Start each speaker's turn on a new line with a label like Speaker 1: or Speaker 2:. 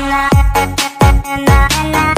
Speaker 1: La la la la.